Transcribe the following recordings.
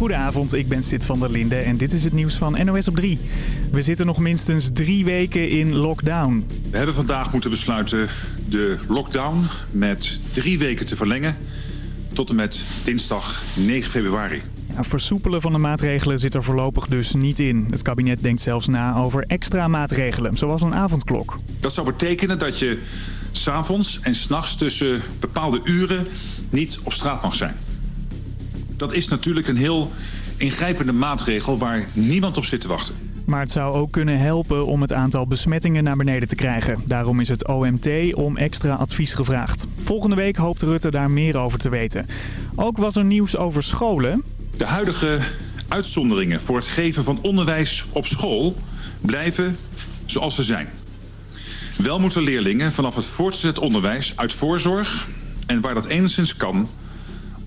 Goedenavond, ik ben Sid van der Linde en dit is het nieuws van NOS op 3. We zitten nog minstens drie weken in lockdown. We hebben vandaag moeten besluiten de lockdown met drie weken te verlengen... tot en met dinsdag 9 februari. Ja, versoepelen van de maatregelen zit er voorlopig dus niet in. Het kabinet denkt zelfs na over extra maatregelen, zoals een avondklok. Dat zou betekenen dat je s'avonds en s'nachts tussen bepaalde uren niet op straat mag zijn. Dat is natuurlijk een heel ingrijpende maatregel waar niemand op zit te wachten. Maar het zou ook kunnen helpen om het aantal besmettingen naar beneden te krijgen. Daarom is het OMT om extra advies gevraagd. Volgende week hoopt Rutte daar meer over te weten. Ook was er nieuws over scholen. De huidige uitzonderingen voor het geven van onderwijs op school blijven zoals ze zijn. Wel moeten leerlingen vanaf het voortgezet onderwijs uit voorzorg... en waar dat enigszins kan,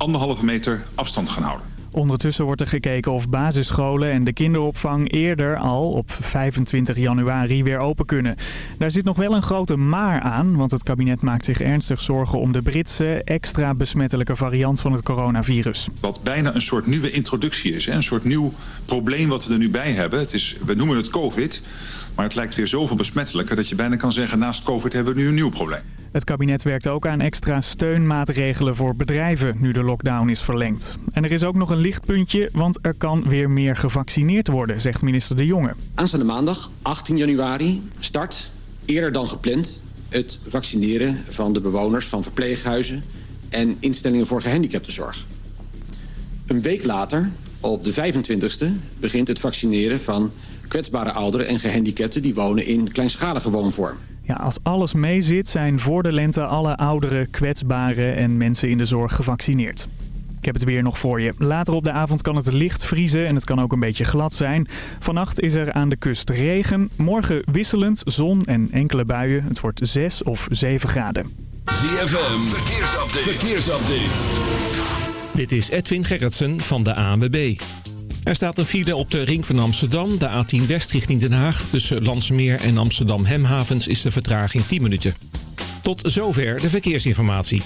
anderhalve meter afstand gaan houden. Ondertussen wordt er gekeken of basisscholen en de kinderopvang eerder al op 25 januari weer open kunnen. Daar zit nog wel een grote maar aan, want het kabinet maakt zich ernstig zorgen om de Britse extra besmettelijke variant van het coronavirus. Wat bijna een soort nieuwe introductie is, een soort nieuw probleem wat we er nu bij hebben. Het is, we noemen het covid, maar het lijkt weer zoveel besmettelijker dat je bijna kan zeggen naast covid hebben we nu een nieuw probleem. Het kabinet werkt ook aan extra steunmaatregelen voor bedrijven nu de lockdown is verlengd. En er is ook nog een lichtpuntje, want er kan weer meer gevaccineerd worden, zegt minister De Jonge. Aanstaande maandag, 18 januari, start, eerder dan gepland, het vaccineren van de bewoners van verpleeghuizen en instellingen voor gehandicaptenzorg. Een week later, op de 25e, begint het vaccineren van kwetsbare ouderen en gehandicapten die wonen in kleinschalige woonvorm. Ja, als alles meezit zijn voor de lente alle ouderen, kwetsbaren en mensen in de zorg gevaccineerd. Ik heb het weer nog voor je. Later op de avond kan het licht vriezen en het kan ook een beetje glad zijn. Vannacht is er aan de kust regen. Morgen wisselend zon en enkele buien. Het wordt 6 of 7 graden. ZFM, verkeersupdate. verkeersupdate. Dit is Edwin Gerritsen van de ANWB. Er staat een file op de ring van Amsterdam, de A10 West richting Den Haag. Tussen Landsmeer en Amsterdam Hemhavens is de vertraging 10 minuten. Tot zover de verkeersinformatie.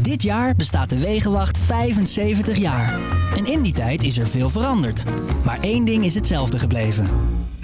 Dit jaar bestaat de Wegenwacht 75 jaar. En in die tijd is er veel veranderd. Maar één ding is hetzelfde gebleven.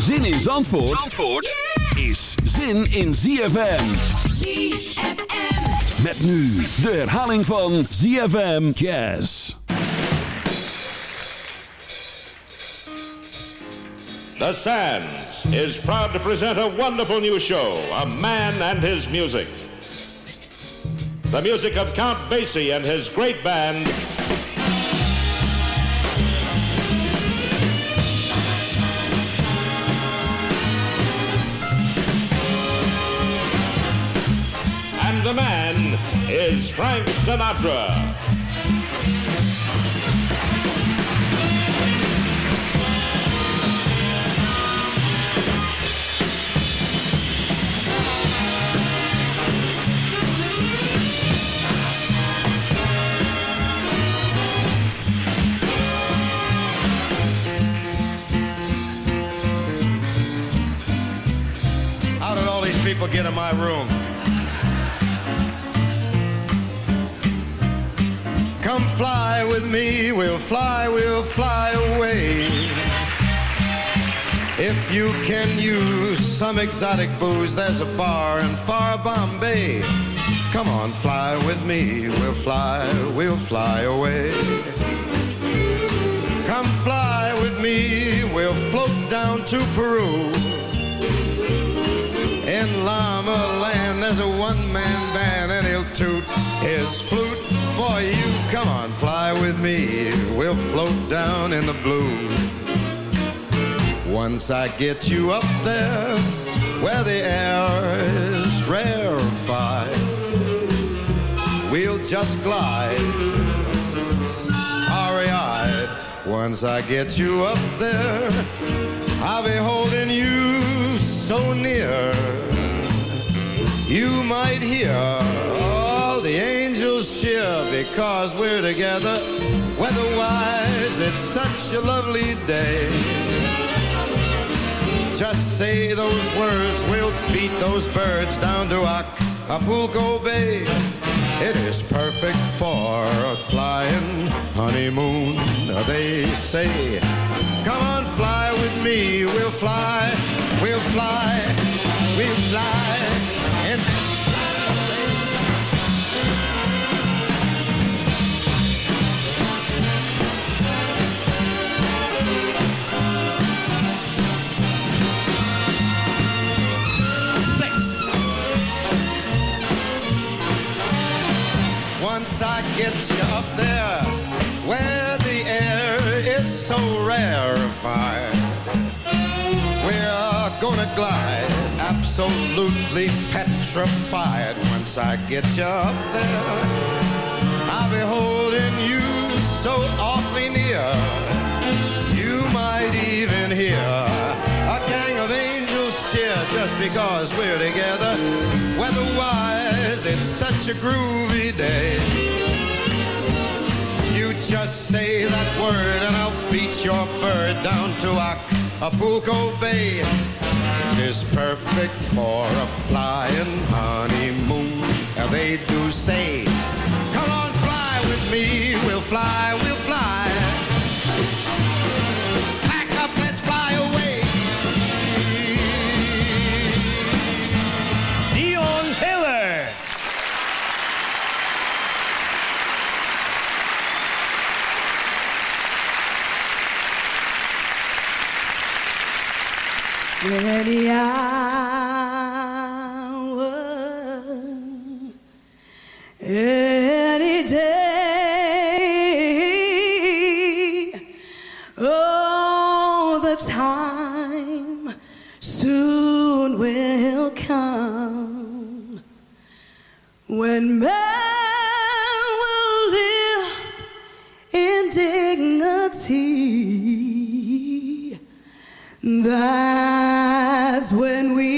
Zin in Zandvoort, Zandvoort is zin in ZFM. ZFM. Met nu de herhaling van ZFM Jazz. The Sands is proud to present a wonderful new show, A Man and His Music. The music of Count Basie and his great band. Is Frank Sinatra. People get in my room? Fly with me, we'll fly, we'll fly away. If you can use some exotic booze, there's a bar in far Bombay. Come on, fly with me, we'll fly, we'll fly away. Come fly with me, we'll float down to Peru. In Llama Land, there's a one-man band, and he'll toot his flute for you. Come on, fly with me. We'll float down in the blue. Once I get you up there, where the air is rarefied, we'll just glide, starry-eyed Once I get you up there, I'll be holding you so near. You might hear the angels cheer because we're together. Weatherwise, it's such a lovely day. Just say those words, we'll beat those birds down to Acapulco Bay. It is perfect for a flying honeymoon, they say. Come on, fly with me, we'll fly, we'll fly. Once I get you up there, where the air is so rarefied, we're gonna glide absolutely petrified. Once I get you up there, I'll be holding you so awfully near. You might even hear a gang of angels cheer just because we're together. Weatherwise, it's such a groovy day. Just say that word and I'll beat your bird down to Acapulco Bay. It is perfect for a flying honeymoon. And they do say, come on, fly with me. We'll fly, we'll fly. Any hour, any day, oh, the time soon will come when man will live in dignity. That's when we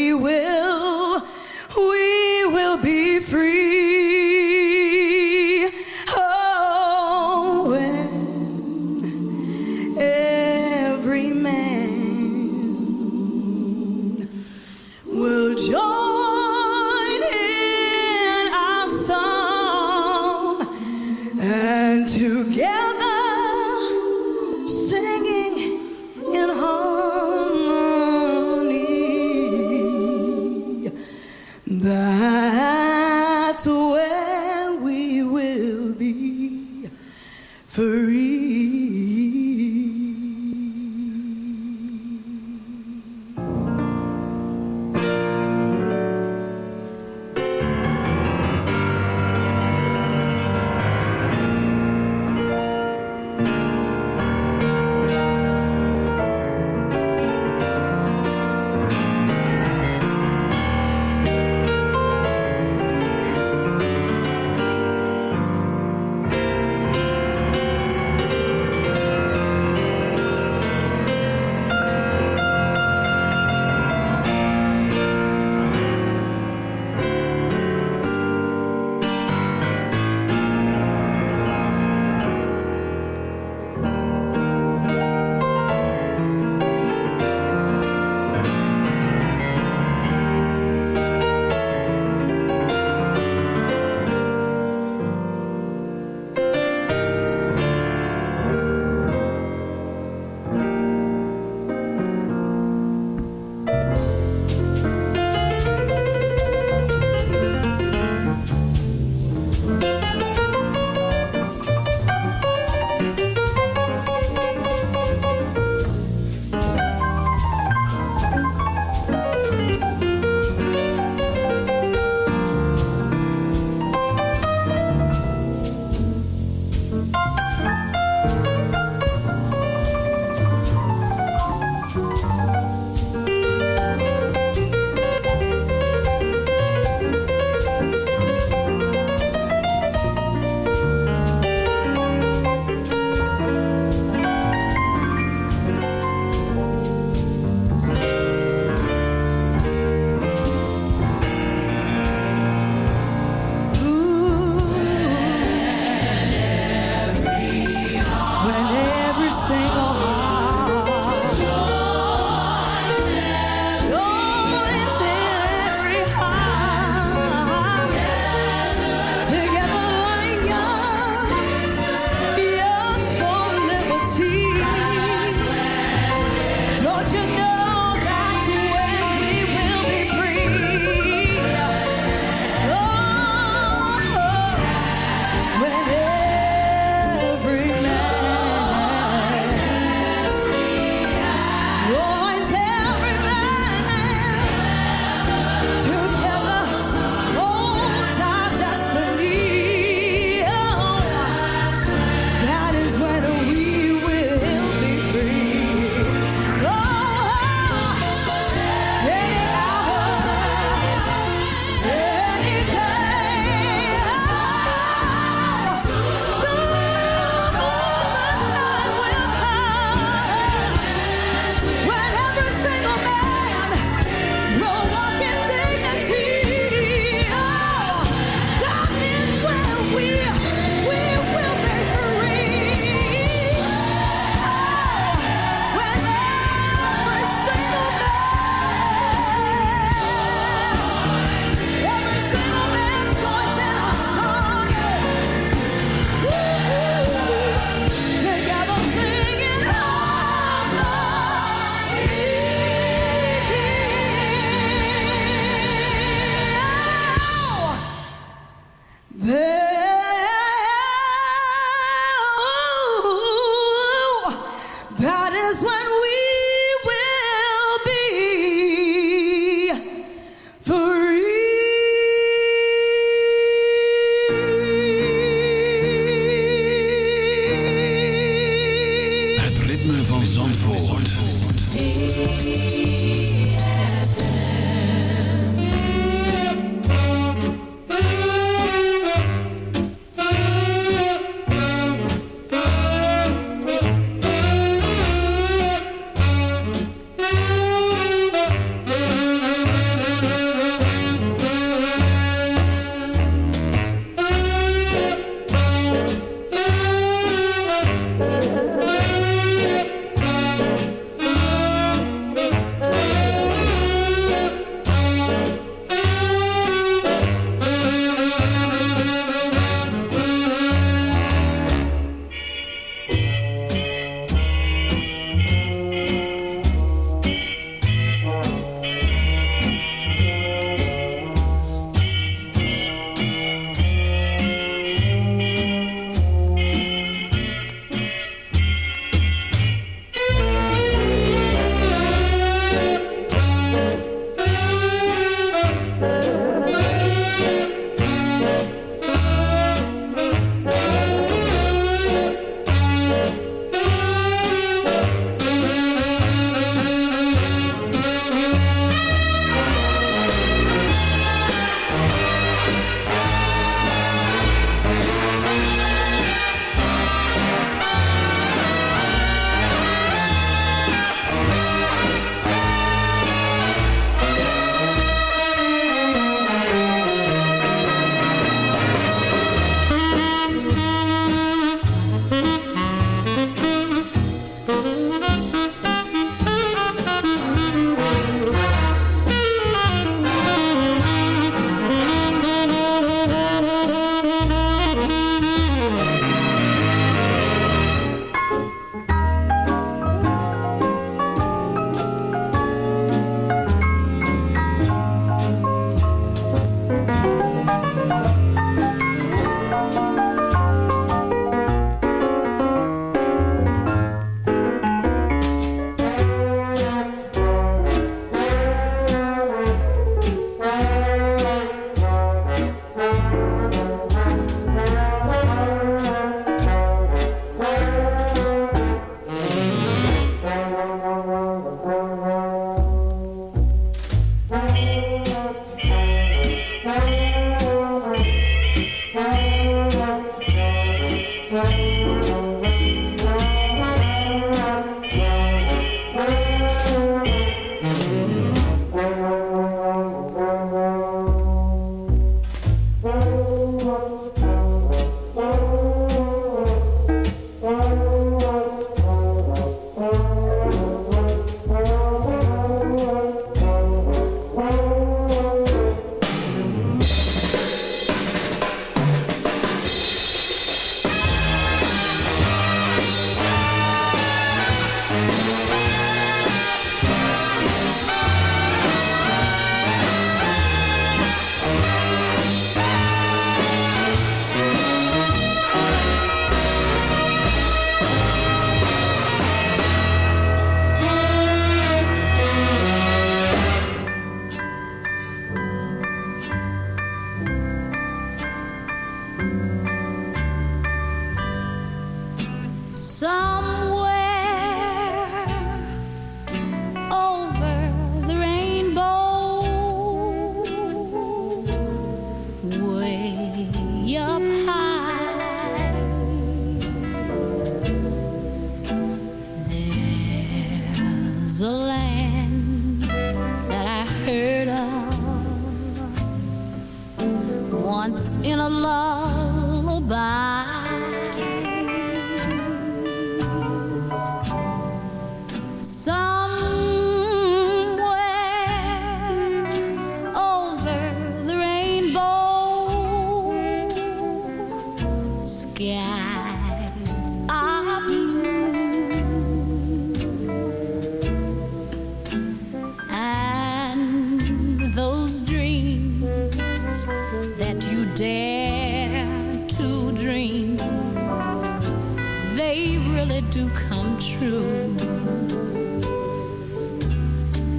to come true.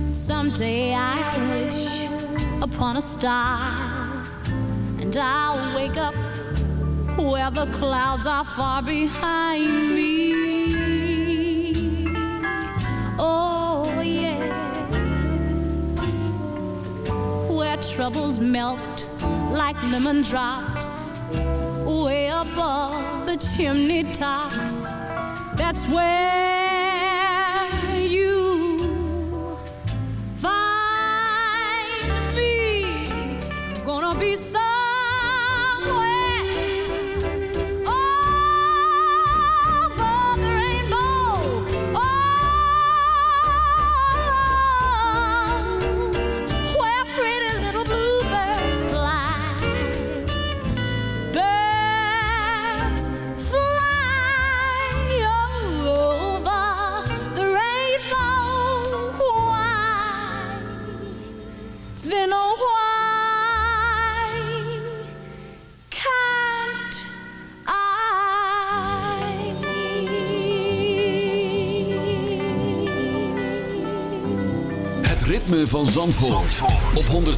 Someday I wish upon a star, and I'll wake up where the clouds are far behind me. Oh, yes, where troubles melt like lemon drops, way above the chimney tops that's where you find me. Gonna be so.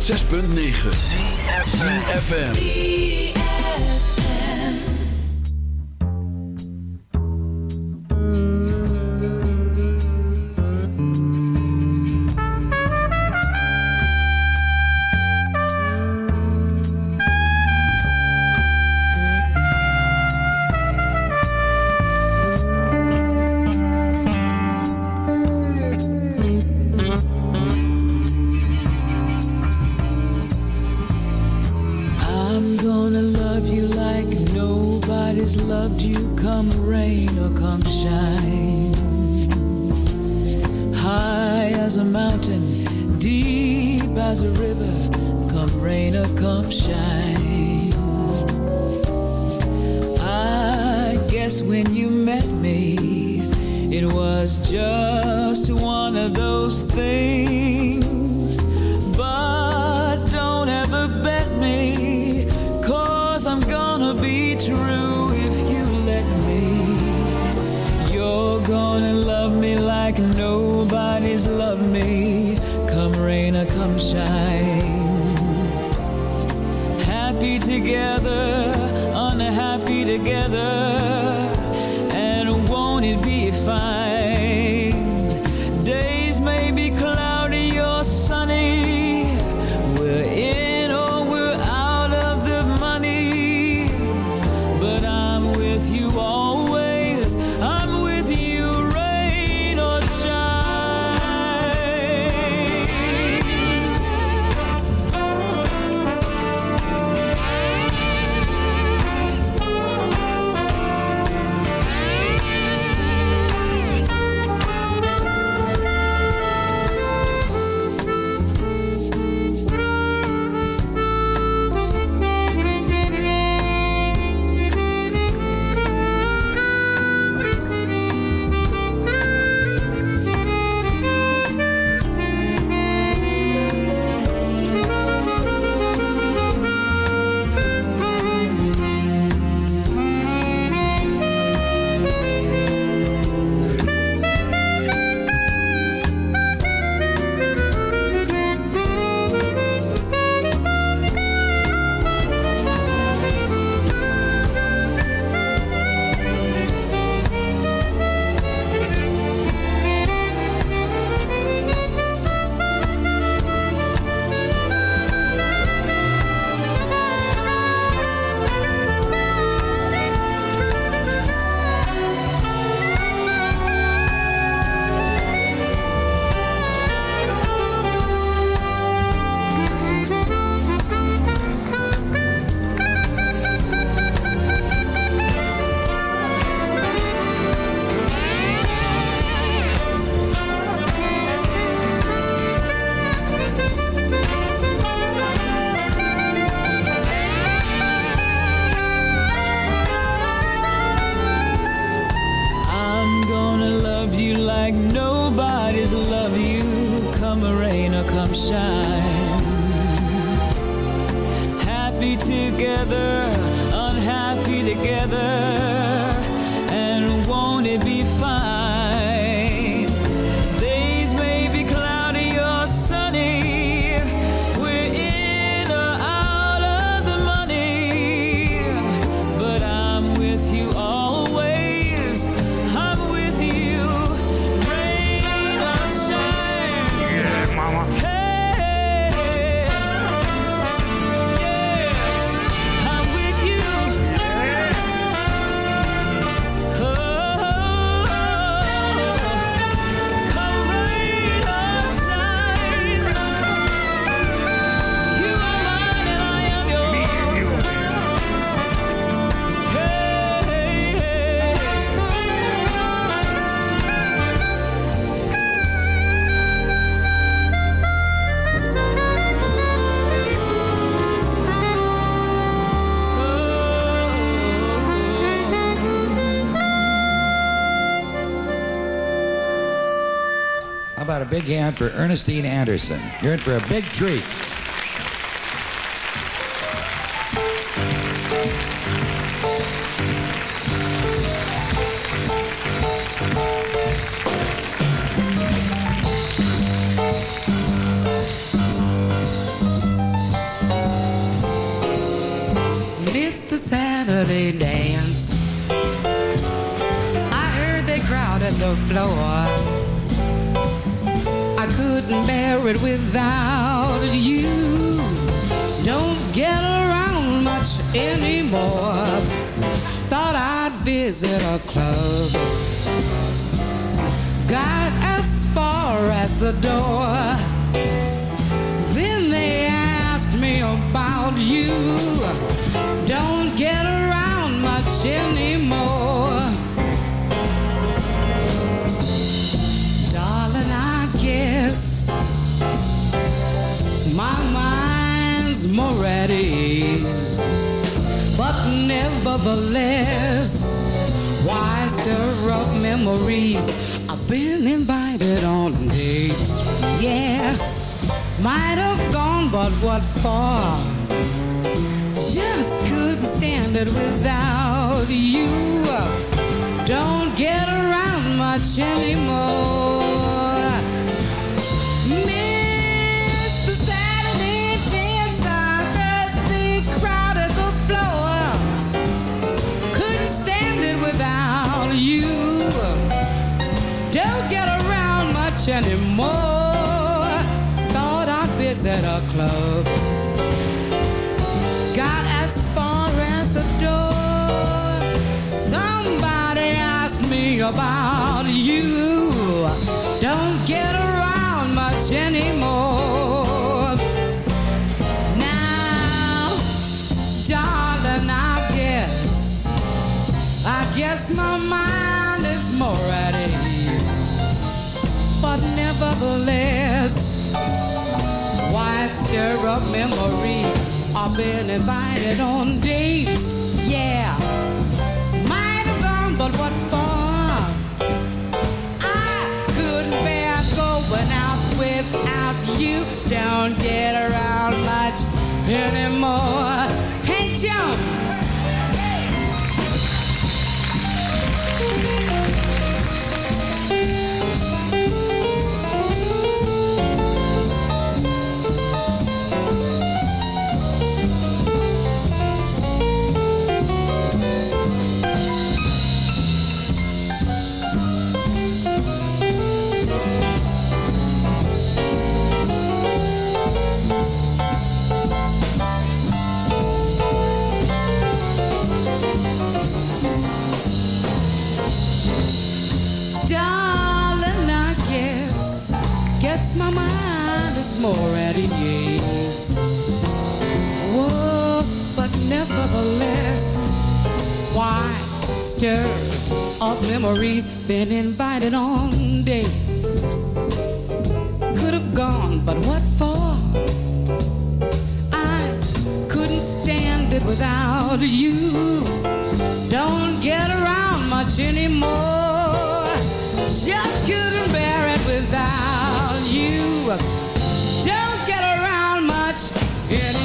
106.9 FM. Hand for Ernestine Anderson? You're in for a big treat. Just couldn't stand it without you. Don't get around much anymore. About you. Don't get around much anymore. Now, darling, I guess, I guess my mind is more at ease. But nevertheless, why stir up memories? I've been invited on dates, you. Don't get around much anymore. Hey, Jones. Darling, I guess, guess my mind is more at ease. Whoa, but nevertheless, why stir up memories? Been invited on dates. Could have gone, but what for? I couldn't stand it without you. Don't get around much anymore. Just couldn't bear it without you. Don't get around much Het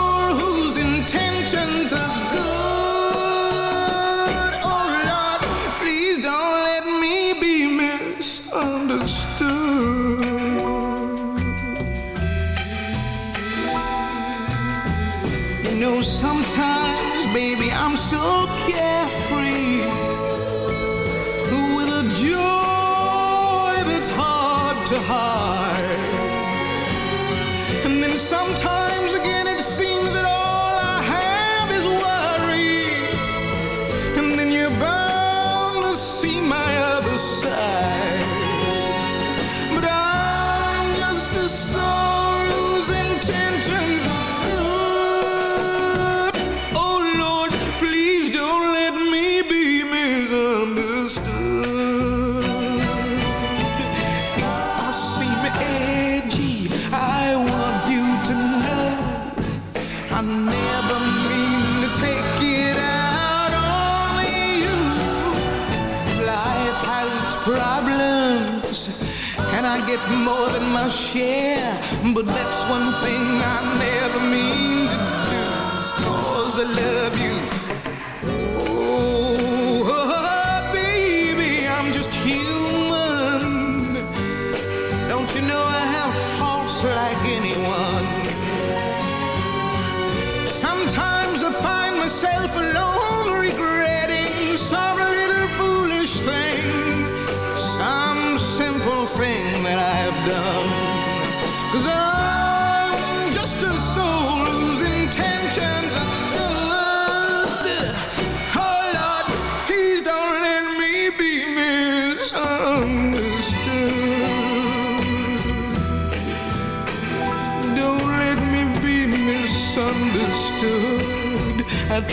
side. But that's one thing I never mean to do. Cause I love you.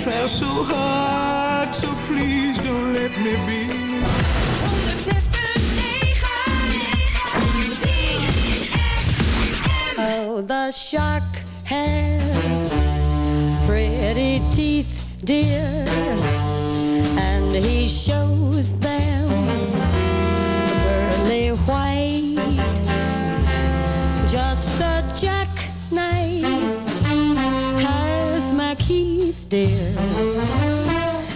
try so hard, so please don't let me be. 106.9 Oh, the shark has pretty teeth, dear. Dear,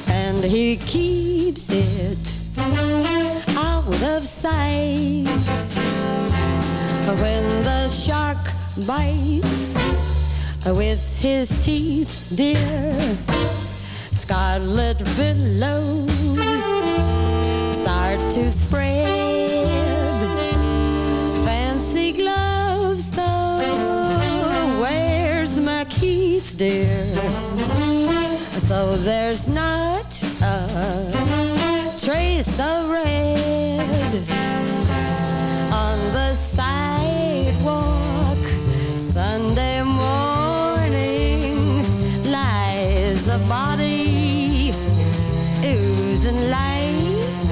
and he keeps it out of sight. When the shark bites with his teeth, dear, scarlet billows start to spread. Fancy gloves, though, where's MacHeath, dear? So there's not a trace of red on the sidewalk. Sunday morning lies a body oozing life.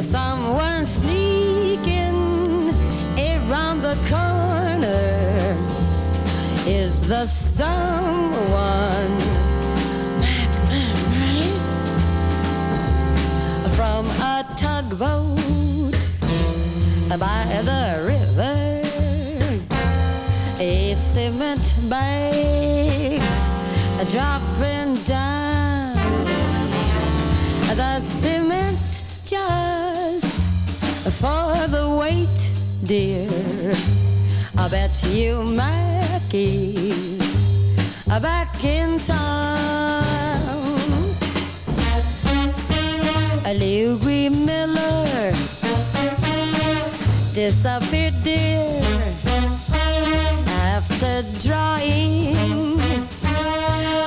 Someone sneaking around the corner. Is the someone tugboat by the river? A cement bags dropping down. The cement's just for the weight, dear. I bet you Mackey's back in town. Louis Miller disappeared, dear, after drawing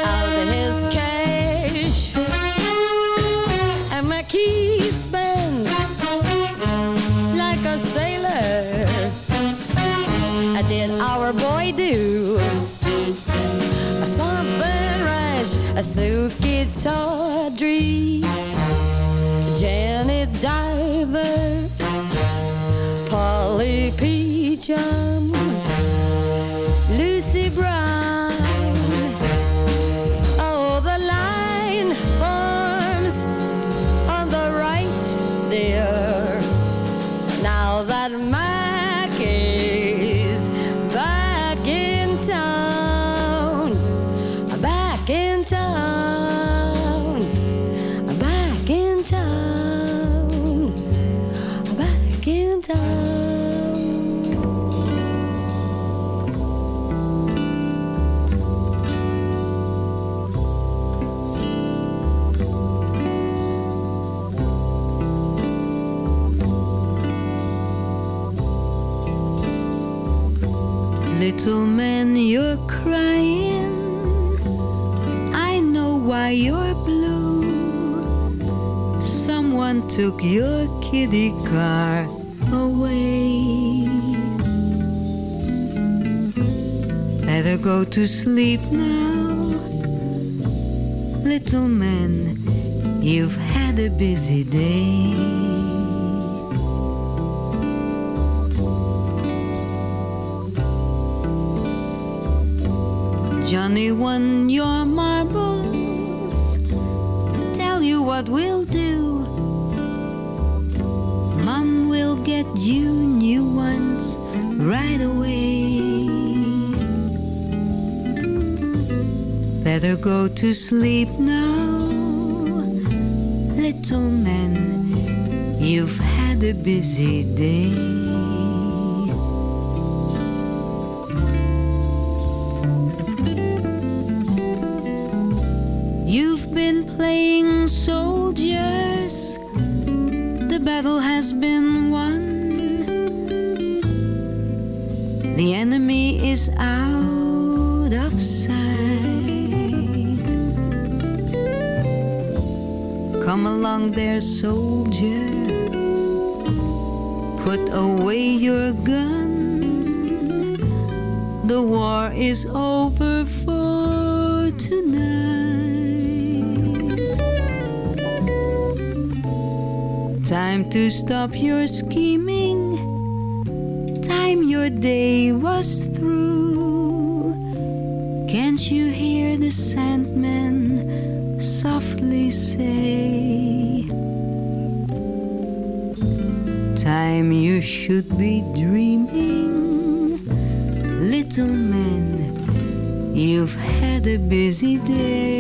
out his cash. And McKee spends like a sailor. Did our boy do a something rash? A Suki Janet Diver, Polly Peachum, kitty car away. Better go to sleep now. Little man, you've had a busy day. Johnny won Better go to sleep now, little man. You've had a busy day. You've been playing soldiers. The battle has been won. The enemy is out Come along there, soldier. Put away your gun. The war is over for tonight. Time to stop your scheming. Should be dreaming, little man. You've had had a busy day.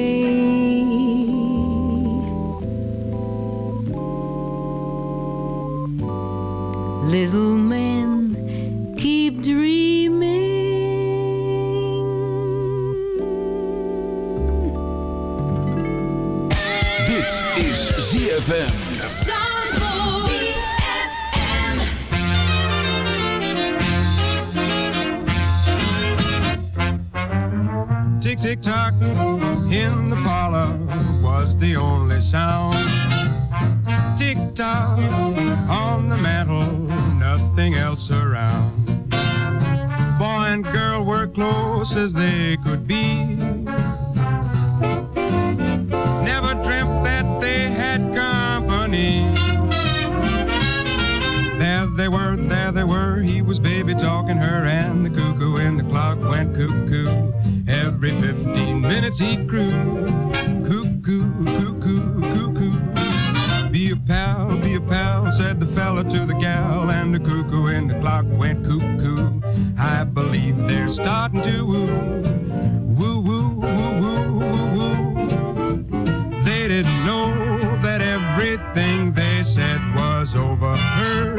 Tock on the mantel, nothing else around. Boy and girl were close as they could be. Never dreamt that they had company. There they were, there they were. He was baby talking her, and the cuckoo in the clock went cuckoo. Every 15 minutes he crew. To the gal, and the cuckoo in the clock went cuckoo. I believe they're starting to woo. Woo, woo, woo, woo, woo, woo. They didn't know that everything they said was overheard.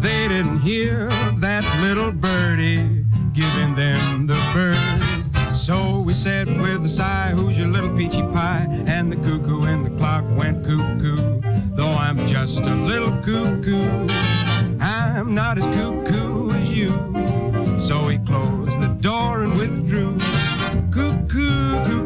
They didn't hear that little birdie giving them the bird. So we said with a sigh, Who's your little peachy pie? And the cuckoo in the clock went cuckoo. Just a little cuckoo, I'm not as cuckoo as you. So he closed the door and withdrew. Cuckoo, cuckoo,